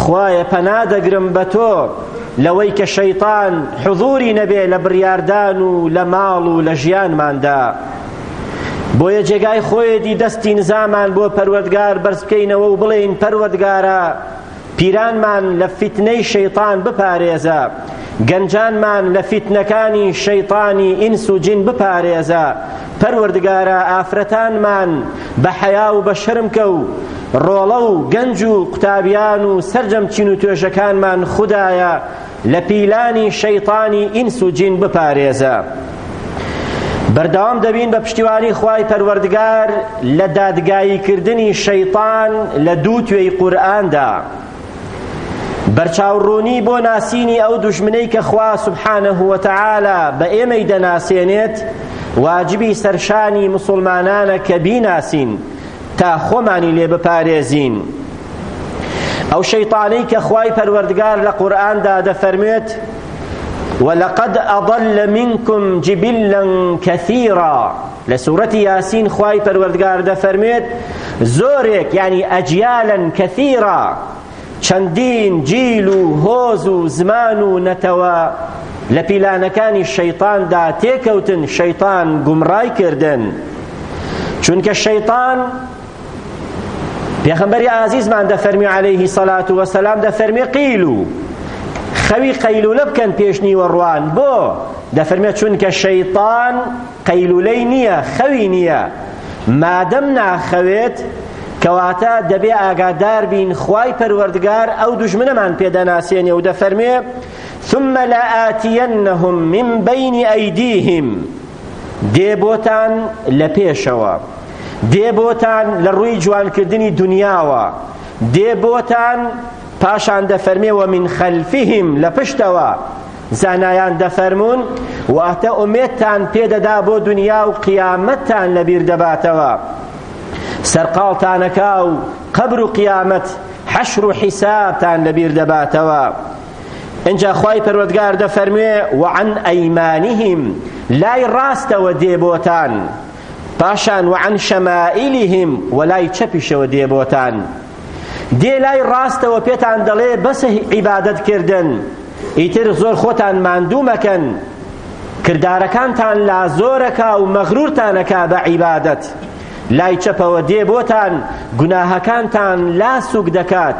خوایە پەنا دەگرم بە تۆ لەوەی کە شەیتان حضوری نەبێ لە بڕیاردان و لە ماڵ و لە ژیانماندا بۆیە جێگای خۆیەتی دەستی نزامان بۆ پەروەردگار بەرز بکەینەوە و بڵێین پەروەردگارە پیرانمان لە فیتنەی شەیتان بپارێزە گەنجانمان لە فیتنەکانی شەیتانی ئینس و جین بپارێزە پەروەردگارا ئافرەتانمان بە حەیا و بە شەرم کە و ڕۆڵە و گەنج و قوتابیان و سەرجەم چین و توێژەکانمان خودایە لە پیلانی شەیتانی ئینس و جین بپارێزە بەردەوام دەبین بە پشتیوانی خوای پەروەردگار لە دادگایی کردنی شەیتان لە دوو توێی قورئاندا بەرچاوڕوونی بۆ ناسینی ئەو دوژمنەی کە خوا سبحانه وتعالی بە ئێمەی دەناسێنێت واجبی سەرشانی مسلمانانە کە بیناسین تا خۆمانی لێ بپارێزین ئەو شەیطانەی کە خوای پەروەردگار لە قورئاندا دەفەرموێت ولقد أضل منكم جبلا كثيرا لە سورەتی یاسین خوای پەروەردگار دەفەرموێت زۆرێک یعنی ئەجیالا کەثیرا چەندین جیل و هۆز و زمان و نەتەوە لە پیلانەکانی شەیطاندا تێکەوتن شەیطان گومڕای کردن چونکە شەیطان پێخەمبەری ئازیزمان دەفەرمی عليه سەلات وەسەلام دەفەرمی قیل و خەوی قەیلولە بکەن پێش نیوەڕوان بۆ دەفەرمێت چونکە شەیطان قەیلولەی نیە خەوی نیە مادەم ناخەوێت کەواتە دەبێ ئاگادار بین خوای پەروەردگار ئەو دوژمنەمان پێ دەناسێنێ و دەفەرمێ ثم لآتینهم من بین ایدیهم دێ بۆتان لە پێشەوە دێ بۆتان لە ڕووی جوانکردنی دنیاوە دێ بۆتان پاشان دەفەرمێ ومن خلفهم لە پشتەوە زانایان دەفەرموون، واتە ئومێدتان پێدەدا بۆ دونیا و قیامەتتان لەبیر دەباتەوە. سەرقاڵتانەکا و قەبر و قیامەت، حەشر و حیسابتان لەبیر دەباتەوە. ئینجا خوای پەروەردگار دەفەرموێ، وعن ئەیمانیهم، لای ڕاستەوە دێ بۆتان. پاشان وعن شەمائیلیهم، وەلای چەپیشەوە دێ بۆتان. دێ لای ڕاستەوە پێتان دەڵێ بەسە عیبادەت کردن ئیتر زۆر خۆتان ماندوو مەکەن کردارەکانتان لا زۆرەکا و مەغرورتانەکا بە عیبادەت لای چەپەوە دێ بۆتان گوناهەکانتان لا سوک دەکات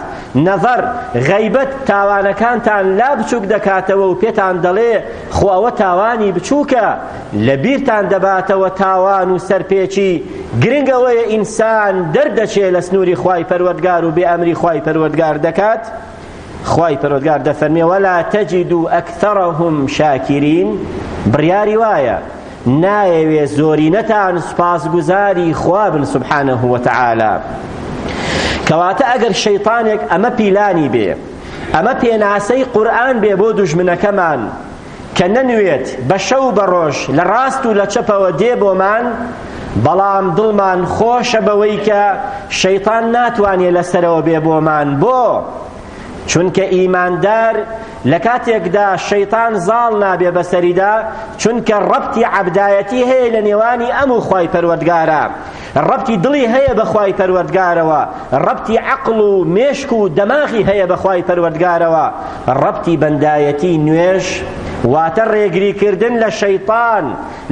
نەڤەر غەیبەت تاوانەکانتان لا بچوک دەکاتەوە و پێتان دەڵێ خۆ ئەوە تاوانی بچووکە لە بیرتان دەباتەوە تاوان و سەرپێچی، گرنگ ئەوەیە ئینسان دەردەچێ لە سنووری خوای پەروەردگار و بێ ئەمری خوای پەروەردگار دەکات، خوای پەروەردگار دەفەرمێ ولا تجد اکثرهم شاکرین بڕیاری وایە نایەوێ زۆرینەتان سوپاسگوزاری خوا بن سبحانه وتعالی کەواتە ئەگەر شەیطانێک ئەمە پیلانی بێ ئەمە پێناسەی قورئان بێ بۆ دوژمنەکەمان کە نەنوێت بە شەو و بە ڕۆژ لە ڕاست و لە چەپەوە دێ بۆمان، بەڵام دڵمان خۆشە بەوەی کە شەیتان ناتوانێ لە سەرەوە بێ بۆمان، بۆ؟ چونکە ئیماندار لە کاتێکدا شەیتان زاڵ نابێ بە سەریدا، چونکە ڕەبتی عەبدایەتی هەیە لە نێوانی ئەم و خوای پەروەردگارا، ڕەبتی دڵی هەیە بە خوای پەروەردگارەوە ڕەبتی عەقڵ و مێشک و دەماغی هەیە بە خوای پەروەردگارەوە ڕەبتی بەندایەتی نوێژ واتە ڕێگری کردن لە شەیطان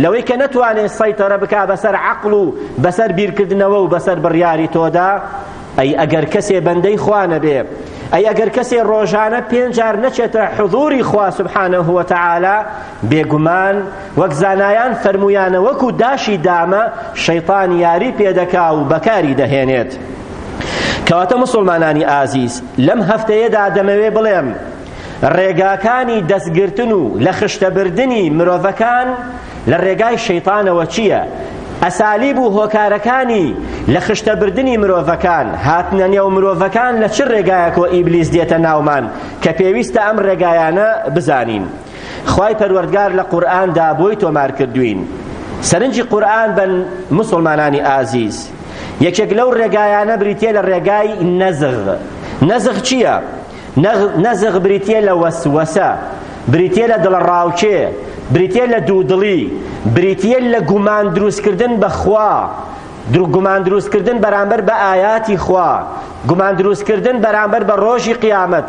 لەوەی کە نەتوانێت سەیطرە بکا بەسەر عەقڵ و بەسەر بیرکردنەوە و بەسەر بڕیاری تۆدا ئەی ئەگەر کەسێ بەندەی خوا نەبێ ئەی ئەگەر کەسێ ڕۆژانە پێنجار نەچێتە حضوری خوا سبحانه وتعالى بێگومان وەک زانایان فەرموویانە وەکو داشی دامە شەیتان یاری پێدەکا و بەکاری دەهێنێت کەواتە مسلمانانی ئازیز لەم هەفتەیەدا دەمەوێ بڵێم ڕێگاکانی دەستگرتن و لە خشتەبردنی مرۆڤەکان لە ڕێگای شەیتانەوە چییە ئەسالیب و هۆکارەکانی لە خشتەبردنی مرۆڤەکان هاتنە نێو مرۆڤەکان لە چ ڕێگایەکۆ ئیبلیس دێتە ناومان کە پێویستە ئەم ڕێگایانە بزانین خوای پەروەردگار لە قورئاندا بۆی تۆمار کردوین سەرنجی قورئان بن مسلمانانی ئازیز یەکێک لەو ڕێگایانە بریتیە لە ڕێگای نەزغ نەزغ چییە؟ نەزغ بریتیە لە وەسوەسە بریتیە لە دڵە ڕاوچێ بریتیە لە دوودڵی بریتیە لە گومان دروستکردن بەخوا گومان دروستکردن بەرامبەر بە ئاياتی خوا گومان دروستکردن بەرامبەر بە ڕۆژی قیامەت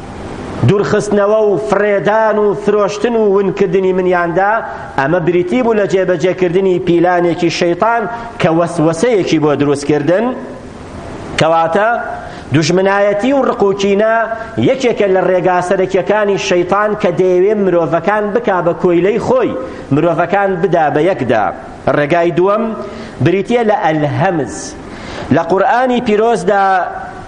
دورخستنەوە و فڕێدان و فرۆشتن و ونکردنی منیاندا ئەمە بریتی بوو لە جێبەجێکردنی پیلانێکی شەیتان کە وەسوەسەیەکی بۆ دروستکردن کەواتە دوژمنایەتی و ڕقوچینە یەکێکە لە ڕێگا سەرەکیەکانی شەیتان کە دەیەوێ مرۆڤەکان بکا بە کۆیلەی خۆی مرۆڤەکان بدا بە یەکدا ڕێگای دووەم بریتە لە ئەلهەمز لە قورآانی پیرۆزدا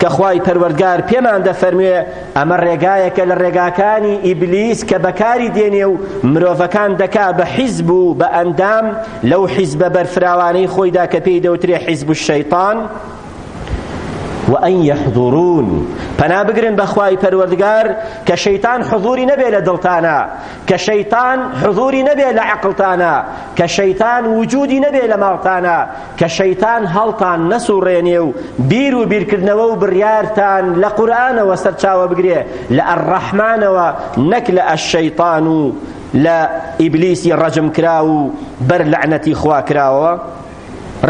کە خوای پەروەردگار پێمان دەفەرموێ ئەمە ڕێگایەکە لە ڕێگاکانی ئیبلیس کە بەکاری دێنێ و مرۆڤەکان دەکا بە حیزب و بە ئەندام لەو حیزبە بەرفراوانەی خۆیدا کە پێی دەوترێ حیزب الشەیطان وأن يحضرون پنا بگرن بەخوای پەروەردگار کە شەیتان حضوری نەبێ لە دڵتانە کە شەیتان حضوری نەبێ لە عقلتانە کە شەیتان وجودی نەبێ لە ماڵتانە کە شەیتان هەڵتان نەسوڕێنێ و بیر و بیرکردنەوە و بڕیارتان لە قورئانەوە سەرچاوە بگرێ لە ئەرڕەحمانەوە نەک لە ئەششەیتان و لە ئیبلیسی ڕەجمکراو و بەر لەعنەتی خوا کراوەوە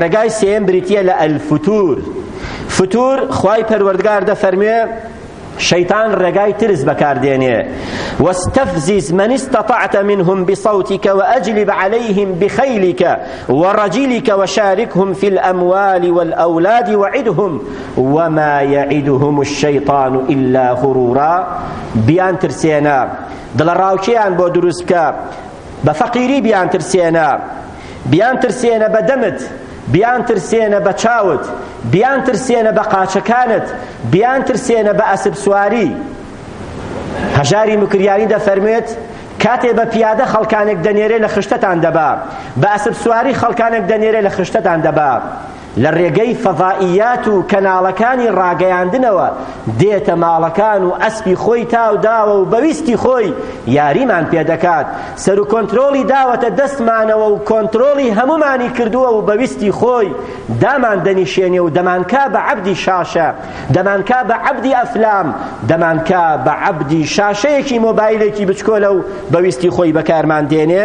ڕێگای سێیەم بریتییە لە ئەلفتور فتور خوای پەروەردگار دەفەرموێ شەیتان ڕێگای ترس بەکاردێنێ واستفزز من استطعت منهم بصوتك وأجلب عليهم بخيلك ورجلك وشاركهم في الأموال والأولاد وعدهم وما يعدهم الشيطان إلا غرورا بيان ترسينا دل راوكيان بو دروسك بە فەقیری بیانترسێنە بیانترسێنە بە دەمت بیانترسێنە بە چاوت بیانترسێنە بە قاچەکانت بیانترسێنە بە ئەسب سواری هەژاری مکریانی دەفەرمێت کاتێ بە پیادە خەڵکانێک دەنێرێ لە خشتەتان دەبا بە ئەسب سواری خەڵکانێک دەنێرێ لە خشتەتان دەبا لە ڕێگەی فەزائیات و کەناڵەکانی ڕاگەیاندنەوە دێتە ماڵەکان و ئەسپی خۆی تاو داوە و بەویستی خۆی یاریمان پێدەکات سەر و کۆنترۆڵی داوەتە دەستمانەوە و کۆنترۆڵی هەمومانی کردووە و بەویستی خۆی دامان دەنیشێنێ و دەمانکا بە عەبدی شاشە دەمانکا بە عەبدی ئەفلام دەمانکا بە عەبدی شاشەیەکی مۆبایلێکی بچکۆلە و بەویستی خۆی بەکارمان دێنێ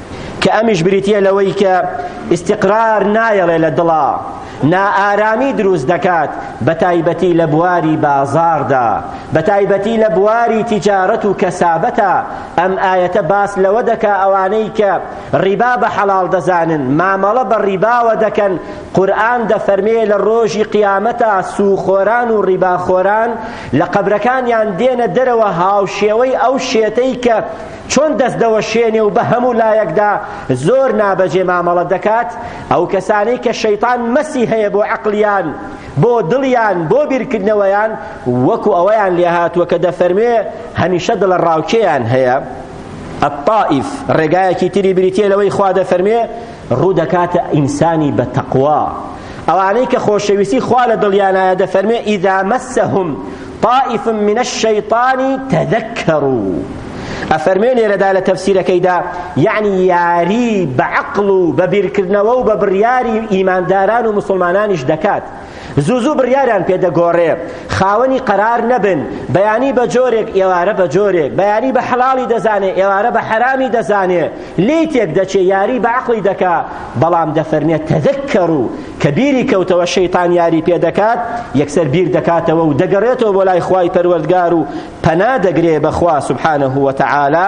کە ئەمیش بریتییە لەوەی کە ئیستیقرار نایەڵێ لە دڵا نائارامی دروست دەکات بە تایبەتی لە بواری بازاڕدا بە تایبەتی لە بواری تیجارەت و کەسابەتە ئەم ئایەتە باس لەوە دەکا ئەوانەی کە ڕیبا بە حەڵاڵ دەزانن مامەڵە بە ڕیباوە دەکەن قورئان دەفەرمێ لە ڕۆژی قیامەتا سوخۆران و ڕیباخۆران لە قەبرەکانیان دێنە دەرەوە هاوشێوەی ئەو شێتەی کە چۆن دەست دەوەشێنێ و بە هەموو لایەکدا زۆر نابەجێ مامەڵە دەکات ئەو کەسانەی کە شەیتان مەسی هەیە بۆ عەقلیان بۆ دڵیان بۆ بیرکردنەوەیان وەکو ئەوەیان لێهاتووە کە دەفەرموێ هەمیشە دڵە ڕاوکێیان هەیە الطائف ڕێگایەکی تری بریتیە لەوەی خوا دەفەرمێ ڕوو دەکاتە ئینسانی بە تەقوا ئەوانەی کە خۆشەویستی خوا لە دڵیانایە دەفەرمێ ئیدا مەسەهم طائف من الشیطان تذکروا ئەفەرمێ لێرەدا لە تەفسیرەکەیدا یعنی یاری بە عەقڵ و بە بیرکردنەوە و بە بڕیاری ئیمانداران و مسڵمانانیش دەکات زوو زوو بڕیاریان پێ دەگۆڕێ خاوەنی قەرار نەبن بەیانی بە جۆرێک ئێوارە بە جۆرێک بەیانی بە حەڵاڵی دەزانێ ئێوارە بە حەرامی دەزانێ لێی تێک دەچێ یاری بە عەقڵی دەکا بەڵام دەفەرمێت تەذەکەڕو کە بیری کەوتەوە شەیطان یاری پێ دەکات یەکسەر بیر دەکاتەوە و دەگەڕێتەوە بۆ لای خوای پەروەردگار و پەنا دەگرێ بەخوا سبحانه وتعالى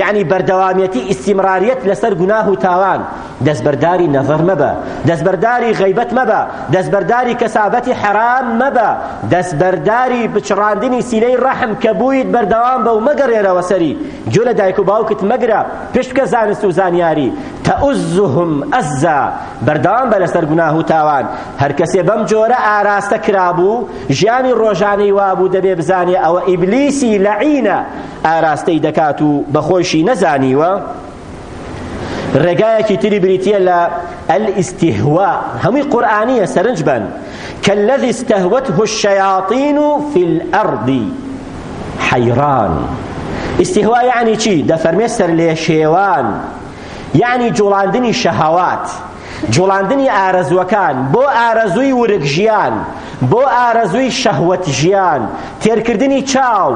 یەعنی بەردەوامیەتی ئیستیمڕاریەت لەسەر گوناه و تاوان دەستبەرداری نەزەر مەبە دەستبەرداری غەیبەت مەبە دەستبەرداری کەسابەتی حەرام مەبە دەستبەرداری بچڕاندنی سینەی ڕەحم کە بوویت بەردەوام بە و مەگەڕێرەوە سەری گوێ لە دایک و باوکت مەگرە پشت بکە زانست و زانیاری تەئوزهم ئەزا بەردەوام بە لەسەر گوناه و تاوان هەر کەسێ بەم جۆرە ئاراستە کرابوو ژیانی ڕۆژانەی وابوو دەبێ بزانێ ئەوە ئیبلیسی لەعینە ئاراستەی دەکات و بە خۆیشی نەزانیوە ڕێگایەکی تری بریتە لە الاستهوا هەمووی قورآانیە سەرنج بن کەلەذی استهوت هشەیاطین و في الأرض حەیران استهوا یعنی چی دەفەرمێ سەر لێ شێوان یعنی جوڵاندنی شەهاوات جوڵاندنی ئارەزوەکان بۆ ئارەزووی ورگ ژیان بۆ ئارەزووی شەهوەت ژیان تێرکردنی چاو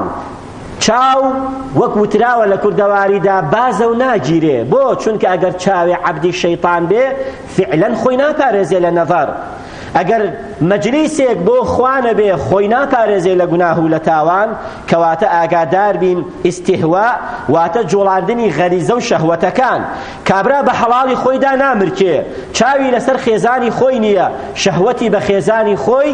چاو وەک وتراوە لە کوردەواریدا بازە و ناگیرێ، بۆ؟ چونکە ئەگەر چاوێ عەبدی شەیتان بێ فیعلەن خۆی ناپارێزێ لە نەزەر، ئەگەر مەجلیسێک بۆ خوا نەبێ خۆی ناپارێزێ لە گوناه و لە تاوان، کەواتە ئاگادار بین ئیستیهوا واتە جوڵاندنی غەریزە و شەهوەتەکان، کابرا بە حەڵاڵی خۆیدا نامرکێ، چاوی لەسەر خێزانی خۆی نییە، شەهوەتی بە خێزانی خۆی،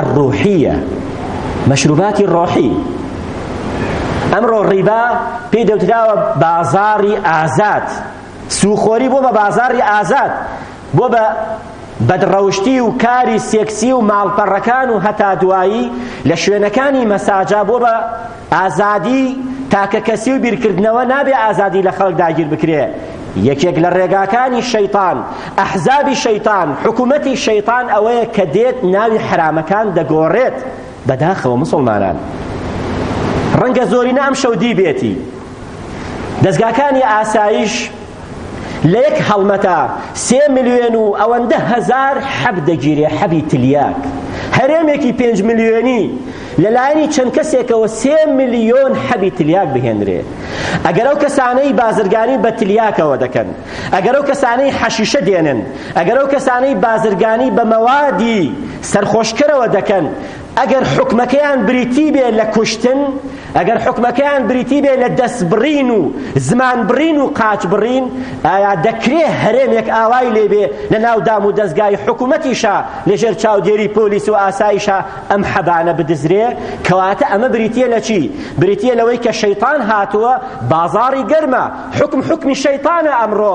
الروحیە مەشروباتی ڕۆحی ئەمڕۆ ڕیبا پێی دەوتراوە بازاڕی ئازاد سوخۆری بۆ بە بازاڕی ئازاد بۆ بە بەدڕەوشتی و کاری سێکسی و ماڵپەڕەکان و هەتا دوایی لە شوێنەکانی مەساجا بۆ بە ئازادی تاکەکەسی و بیرکردنەوە نابێ ئازادی لە خەڵک داگیر بکرێ یەکێک لە ڕێگاکانی شەیتان ئەحزابی شەیتان حکومەتی شەیتان ئەوەیە کە دێت ناوی حرامەکان دەگۆڕێت بەداخەوە مسلمانان ڕەنگە زۆرینە ئەم شەو دی بێتی دەزگاکانی ئاسایش لە یەک هەڵمەتا سێ ملیۆن و ئەوەندە هەزار حەب دەگیرێ حەبی تلیاک هەرێمێکی پێنج ملیۆنی لەلایەنی چەند کەسێکەوە سێ ملیۆن حەبی تلیاک بهێنرێ ئەگەر ئەو کەسانەی بازرگانی بە تلیاکەوە دەکەن ئەگەر ئەو کەسانەی حەشیشە دێنن ئەگەر ئەو کەسانەی بازرگانی بە مەوادی سەرخۆشکەرەوە دەکەن ئەگەر حکمەکەیان بریتی بێ لە کوشتن ئەگەر حکمەکەیان بریتی بێ لە دەست بڕین و زمان بڕین و قاچ بڕین ئایا دەکرێ هەرێمێک ئاوای لێبێ لە ناو دام و دەستگای حکوومەتیشا لەژێر چاودێری پۆلیس و ئاسایشا ئەم حەبانە بدزرێ کەواتە ئەمە بریتە لە چی بریتە لەوەی کە شەیتان هاتووە بازاری گەرمە حکم حکمی شەیتانە ئەمڕۆ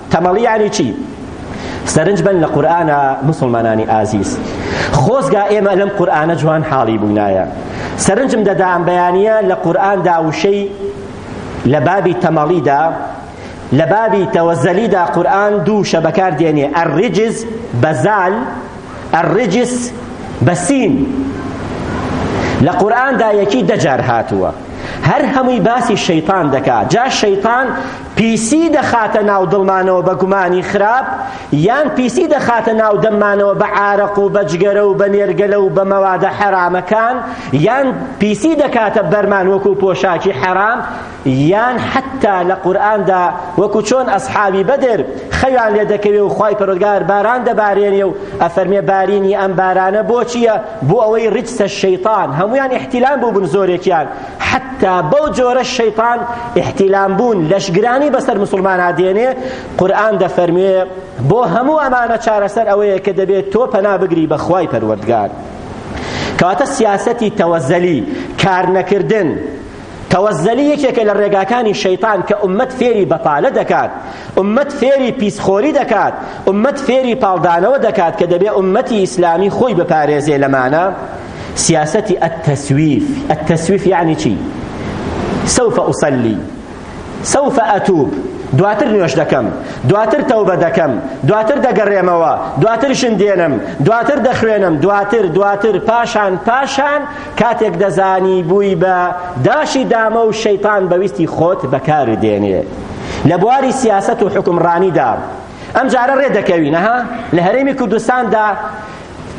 تەمەڵی یانی چی؟ سەرنج بەن لە قورئانە موسڵمانانی ئازیز خۆزگا ئێمە لەم قورئانە جوان حاڵی بووینایە سەرنجم دەدا ئەم بەیانیە لە قورئاندا وشەی لە بابی تەمەڵیدا لە بابی تەوەزەلیدا قورئان دوو شە بەکار دێنێ ئەڕیجز بەزال ئەڕیجس بەسین لە قورئاندا یەکی دەجار هاتووە هەر هەمووی باسی شەیتان دەکات جا شەیتان پیسی دەخاتە ناو دڵمانەوە بە گومانی خراپ یان پیسی دەخاتە ناو دەممانەوە بە عارەق و بە جگەرە و بە نێرگەلە و بە مەوادە حەرامەکان یان پیسی دەکاتە بەرمان وەکو پۆشاکی حەرام یان حتا لە قورئاندا وەکو چۆن ئەسحابی بەدر خەویان لێ دەکەوێ و خوای پەرۆدگار باران دەبارێنێ و ئەفەرمێ بارینی ئەم بارانە بۆچییە بۆ ئەوەی ڕیجسە شەیتان هەمویان احتیلام بوو بن زۆرێکیان حەتتا بەو جۆرەش شەیتان ئیحتیلام بوون لەشگرانی بەسەر مسلمانا دێنێ قورئان دەفەرموێ بۆ هەموو ئەمانە چارەسەر ئەوەیە کە دەبێت تۆ پەنا بگری بە خوای پەروەردگار کەواتە سیاسەتی تەوەزەلی کارنەکردن تەوەزەلی یەکێکە لە ڕێگاکانی شەیتان کە ئومەت فێری بەپالە دەکات ئومەت فێری پیسخۆری دەکات ئومەت فێری پاڵدانەوە دەکات کە دەبێ ئومەتی ئیسلامی خۆی بپارێزێ لەمانە سیاسەتی التسویف التسویف یعنی چی سوف اصلی سوف اتوب دواتر نوێش دەکەم دواتر تەوبە دەکەم دواتر دەگەڕێمەوە دواتر شن دێنم دواتر دەخوێنم دواتر دواتر پاشان پاشان کاتێک دەزانی بووی بە داشی دامە و شەیتان بەویستی خۆت بەکار دێنێ لە بواری سیاسەت و حکمڕانیدا ئەم جارە ڕێ دەکەوین ها لە هەرێمی کوردستاندا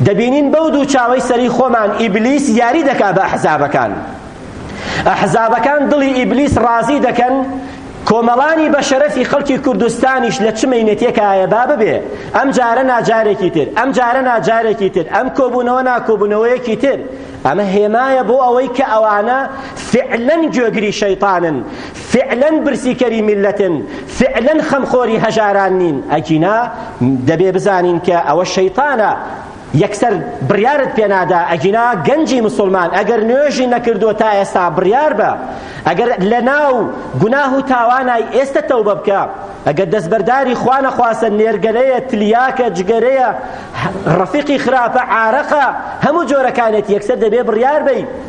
دەبینین بەو دوو چاوەی سەری خۆمان ئیبلیس یاری دەکا بە ئەحزابەکان ئەحزابەکان دڵی ئیبلیس ڕازی دەکەن کۆمەڵانی بە شەرەفی خەڵکی کوردستانیش لە چ مینەتێکایە با ببێ ئەم جارە ناجارێکی تر ئەم جارە ناجارێکی تر ئەم کۆبوونەوە ناکۆبوونەوەیەکی تر ئەمە هێمایە بۆ ئەوەی کە ئەوانە فعلەن گوێگری شەیطانن فیعلەن برسیکەری میللەتن فیعلەن خەمخۆری هەژاران نین ئەگینا دەبێ بزانین کە ئەوە شەیتانە یەکسەر بڕیارت پێنادا ئەگینا گەنجی مسلمان ئەگەر نوێژی نەکردووە تا ئێستا بڕیار بە ئەگەر لە ناو گوناه و تاوانای ئێستا تەوبە بکە ئەگەر دەستبەرداری خوا نەخواسە نێرگەلەیە تلیاکە جگەرەیە ڕەفیقی خراپە عارەقە هەموو جۆرەکانێت یەکسەر دەبێ بڕیار بی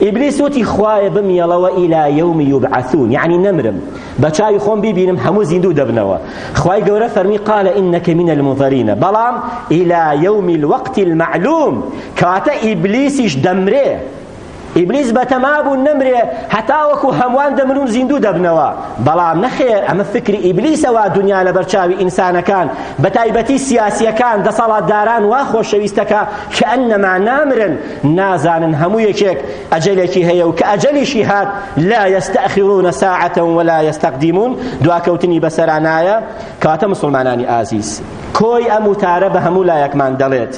ئیبلیس وتی خوایە بمیەڵەوە ئیلا یوم یوبعثون یعنی نەمرم بە چاوی خۆم بیبینم هەموو زیندوو دەبنەوە خوای گەورە فەرمی قال انك من المنظرین بەڵام ئیلا یوم الوقت المعلوم کەواتە ئیبلیسیش دەمرێ ئیبلیس بەتەما بوو نەمرێ هەتا وەکو هەمووان دەمرن و زیندوو دەبنەوە بەڵام نەخێر ئەمە فکری ئیبلیسەوە دنیا لە بەرچاوی ئینسانەکان بە تایبەتی سیاسیەکان دەسەڵاتداران وا خۆشەویستەکە کە ئەنەما نامرن نازانن هەموو یەکێک ئەجەلێکی هەیە و کە ئەجەلیشی هات لا یەستەخیرونە ساعەتە ولا یەستەقدیمون دواکەوتنی بەسەرا نایە کەواتە مسلمانانی ئازیز کۆی ئەم وتارە بە هەموو لایەکمان دەڵێت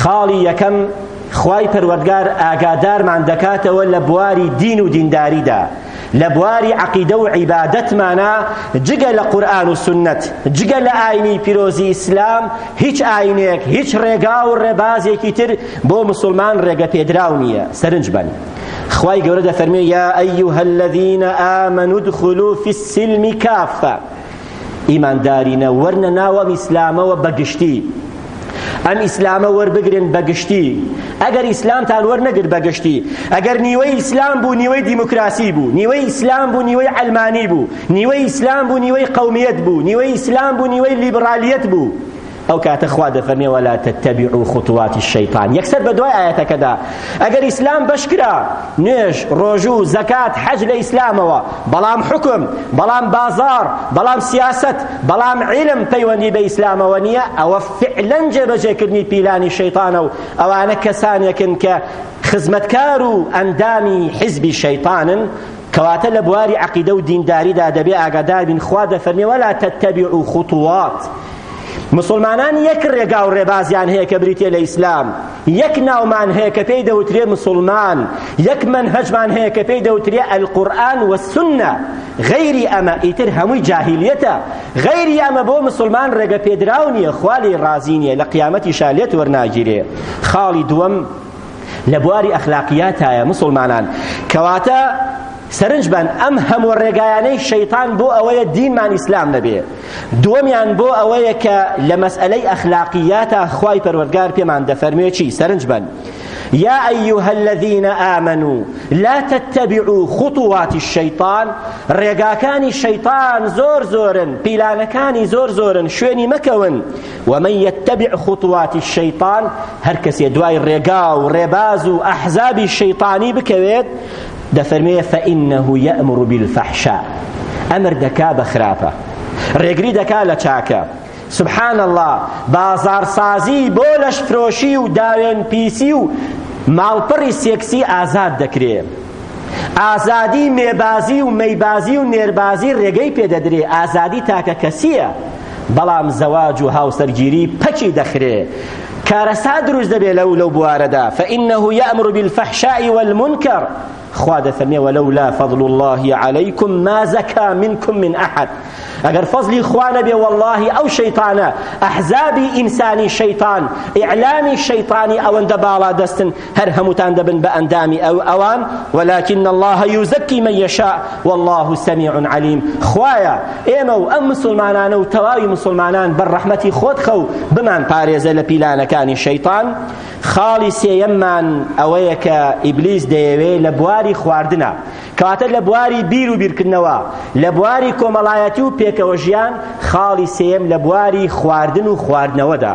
خاڵی یەکەم خوای پەروەردگار ئاگادارمان دەکاتەوە لە بواری دین و دینداریدا لە بواری عەقیدە و عیبادەتمانا جگە لە قورئان و سوننەت جگە لە ئاینی پیرۆزی ئیسلام هیچ ئاینێک هیچ ڕێگا و ڕێبازێکی تر بۆ مسلمان ڕێگە پێدراو نییە سەرنج بەن خوای گەورە دەفەرمێ یا ئەیها الذین آمنوا ادخلوا فی السلم کافە ئیماندارینە وەرنە ناو ئەم ئیسلامەوە بەگشتی ئەم ئیسلامە وەربگرن بەگشتی ئەگەر ئیسلامتان وەرنەگر بەگشتی ئەگەر نیوەی ئیسلام بوو نیوەی دیموکراسی بوو نیوەی ئیسلام بوو نیوەی علمانی بوو نیوەی ئیسلام بوو نیوەی قومیت بوو نیوەی ئیسلام بوو نیوەی لیبرالیت بوو ئەو کاتە خوا دەفەرمێ ولا تتبعوا خطوات الشیطان یەکسەر بە دوای ئاەتەکەدا ئەگەر ئیسلام بەشکرا نوێژ ڕۆژوو زەکات حەج لە ئیسلامەوە بەڵام حکم بەڵام بازار بەڵام سیاست بەڵام علم پەیوەندی بە ئیسلامەوە نییە ئەوە فعلا جێبەجێکردنی پیلانی شەیطانە و ئەوانە کەسانێکن کە خزمەتکار و ئەندامی حزبی شەیطانن کەواتە لە بواری عەقیدە و دینداریدا دەبێ ئاگادار بین خوا دەفەرمێ ولا تتبعوا خطوات مسلمانان یەک ڕێگا و ڕێبازیان هەیە کە بریتێ لە ئیسلام یەک ناومان هەیە کە پێی دەوترێ مسلمان یەک منهجمان هەیە کە پێی دەوترێ القورآن والسنە غەیری ئەمە ئیتر هەمووی جاهلیەتە غەیری ئەمە بۆ مسلمان ڕێگە پێدراو نییە خوا لێی ڕازی نییە لە قیامەتیشا لێت وەرناگیرێ خاڵی دووەم لە بواری ئەخلاقیاتایە موسڵمانان کەواتە سەرنج بەن ئەم هەموو ڕێگایانەی شەیتان بۆ ئەوەیە دینمان ئیسلام نەبێ دووەمیان بۆ ئەوەیە کە لە مەسئلەی ئەخلاقیاتە خوای پەروەردگار پێمان دەفەرموێ چی سەرنج بەن يا أيها الذين آمنوا لا تتبعوا خطوات الشيطان ڕێگاکانی شەیطان زۆر زۆرن پیلانەکانی زۆر زۆرن شوێنی مەکەون ومن یتبع خطوات الشیطان هەر کەسێ دوای ڕێگا و ڕێباز و ئەحزابی شەیطانی بکەوێت دەفەرمێ فإنه یأمر بالفحشاء ئەمر دەکا بە خراپە ڕێگری دەکا لە چاکە سبحان الله بازارسازی بۆ لەشفرۆشی و داوێن پیسی و ماڵپەڕی سێکسی ئازاد دەکرێ ئازادی مێبازی و مەیبازی و نێربازی ڕێگەی پێدەدرێ ئازادی تاکە کەسیە بەڵام زەواج و هاوسەرگیری پەکی دەخرێ کارەسات دروست دەبێت لەو لەو بوارەدا فإنه يأمر بالفحشاء والمنكر خوا دەفەرمێ ولولا فضل الله عليكم ما زكى منكم من أحد ئەگەر فەزلی خوا نەبێ واللهی ئەو شەیطانە ئەحزابی ئینسانی شەیطان ئیعلامی شەیطانی ئەوەندە باڵا دەستن هەر هەمووتان دەبن بە ئەندامی ئەو ئەوان ولكن الله يزكي من يشاء والله سميع عليم خوایە ئێمە و ئەم مسلمانانە و تەواوی مسلمانان بە ڕەحمەتی خۆت خەو بمان پارێزە لە پیلانەکانی شەیطان خاڵی سێیەممان ئەوەیە کە ئیبلیس دەیەوێ لە بواری خواردنە کەواتە لە بواری بیر و بیرکردنەوە لە بواری کۆمەڵایەتی و پێکەوە ژیان خاڵی سێیەم لە بواری خواردن و خواردنەوەدا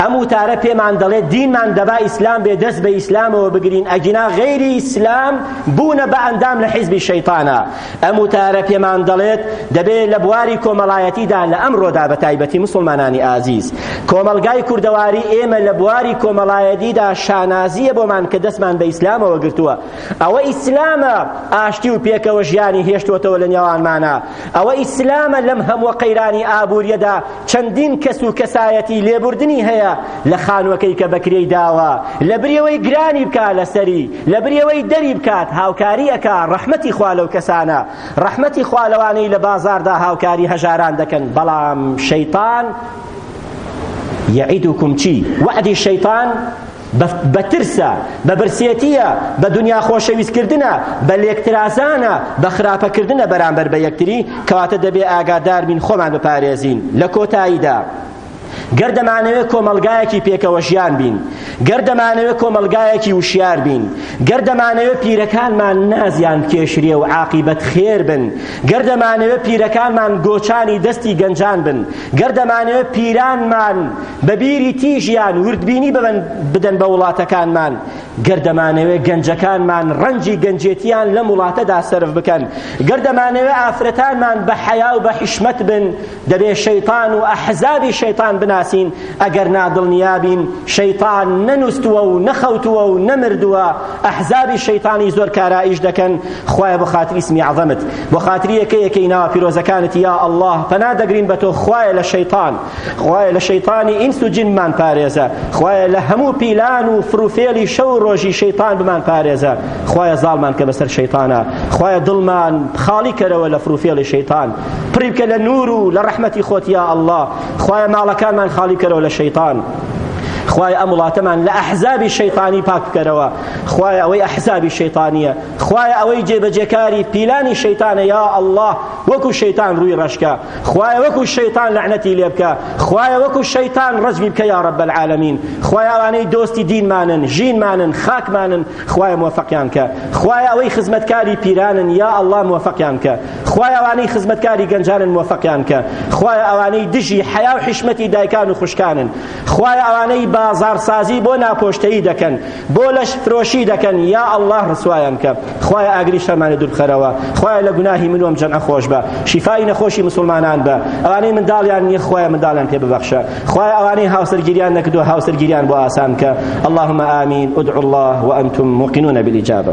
ئەم وتارە پێمان دەڵێت دینمان دەبا ئیسلام بێ دەست بە ئیسلامەوە بگرین ئەگینا غەیری ئیسلام بوونە بە ئەندام لە حیزبی شەیتانە ئەم وتارە پێمان دەڵێت دەبێت لە بواری کۆمەڵایەتیدا لە ئەمڕۆدا بە تایبەتی مسلمانانی ئازیز کۆمەڵگای کوردەواری ئێمە لە بواری کۆمەڵایەتیدا شانازیە بۆمان کە دەستمان بە ئیسلامەوە گرتووە ئەوە ئیسلامە ئاشتی و پێکەوە ژیانی هێشتوەتەوە لە نێوانمانە ئەوە ئیسلامە لەم هەموو قەیرانی ئابووریەدا چەندین کەس و کەسایەتی لێبوردنی هەیە لە خانووەکەی کە بەکرێی داوە لەبری ئەوەی گرانی بکا لەسەری لەبری ئەوەی دەری بکات هاوکاری ئەکا ڕەحمەتی خوا لەو کەسانە ڕەحمەتی خوا لەوانەی لە بازاردا هاوکاری هەژاران دەکەن بەڵام شەیتان یعیدکم چی وعدی شەیتان بە ترسە، بە برسێتییە، بە دنیا خۆشەویستکردنە، بە لێکترازانە، بە خراپەکردنە بەرامبەر بە یەکتری، کەواتە دەبێ ئاگاداربین خۆمان بپارێزین. لە کۆتاییدا، گەر دەمانەوێ کۆمەڵگایەکی پێکەوەژیان بین، گەر دەمانەوێ کۆمەڵگایەکی وشیار بین، گەر دەمانەوێ پیرەکانمان نازیان بکێشرێ و عاقیبەت خێر بن، گەر دەمانەوێ پیرەکانمان گۆچانی دەستی گەنجان بن، گەر دەمانەوێ پیرانمان بە بیری تیژیان وردبینی بدەن بە وڵاتەکانمان گەر دەمانەوێت گەنجەکانمان ڕەنجی گەنجێتیان لەم وڵاتەدا سرف بکەن گەر دەمانەوێت ئافرەتانمان بە حەیا و بە حیشمەت بن دەبێ شەیطان و ئەحزابی شەیطان بناسین ئەگەر نادڵنیابین شەیطان نەنووسوە و نەخەوتووە و نەمردووە ئەحزابی شەیطانی زۆر کارائیش دەکەن خوایە بۆ خاتری اسمی عظمت بۆ خاتری یەکە یەکەی ناوە پیرۆزەکانت یا الله پەنا دەگرین بە تۆ خوایە لە شەیطان خوایە لە شەیتانی ئینس و جنمان پارێزە خوایە لە هەموو پیلان و فروفێلی شەو و ڕۆژی شەیتان بمان پارێزە خوایە زاڵمان کە بەسەر شەیتانە خوایە دڵمان خاڵی کەرەوە لە فروفێڵی شەیتان پڕی بکە لە نور و لە ڕەحمەتی خۆت یا ئەڵڵا خوایە ماڵەکانمان خاڵی کەرەوە لە شەیتان خوای ئەم وڵاتەمان لە ئەحزابی شەیطانی پاک بکەرەوە خوای ئەوەی ئەحزابی شەیطانیە خوای ئەوەی جێبەجێکاری پیلانی شەیطانە یا الله وەکو شەیتان ڕووی ڕەشکە خوایە وەکو شەیتان لەعنەتی لێ بکە خوایە وەکو شەیتان ڕەجمی بکە یا رب العالمین خوایە ئەوانەی دۆستی دینمانن ژینمانن خاکمانن خوایە موفقیان کە خوایە ئەوەی خزمەتکاری پیرانن یا الله موفقیان کە خوایە ئەوانەی خزمەتکاری گەنجانن موفقیان کە خوایە ئەوانەی دژی حیا و حشمەتی دایکان و خوشکانن خوایە ئەوانەی بازارسازی بۆ ناپۆشتەیی دەکەن بۆ لەش فرۆشی دەکەن یا اللە ڕسوایان کە خوایە ئاگری شەرمانی دوور بخەرەوە خوایە لە گوناهی من وەم جەمعە خۆش بە شیفای نەخۆشی مسلمانان بە ئەوانەی منداڵیان نییە خوایە منداڵیان پێ ببەخشە خوایە ئەوانەی هاوسەرگیریان نەکردو هاوسەرگیریان بۆ ئاسان کە اللهم آمین ادعوا الله وانتم موقنون بالاجابە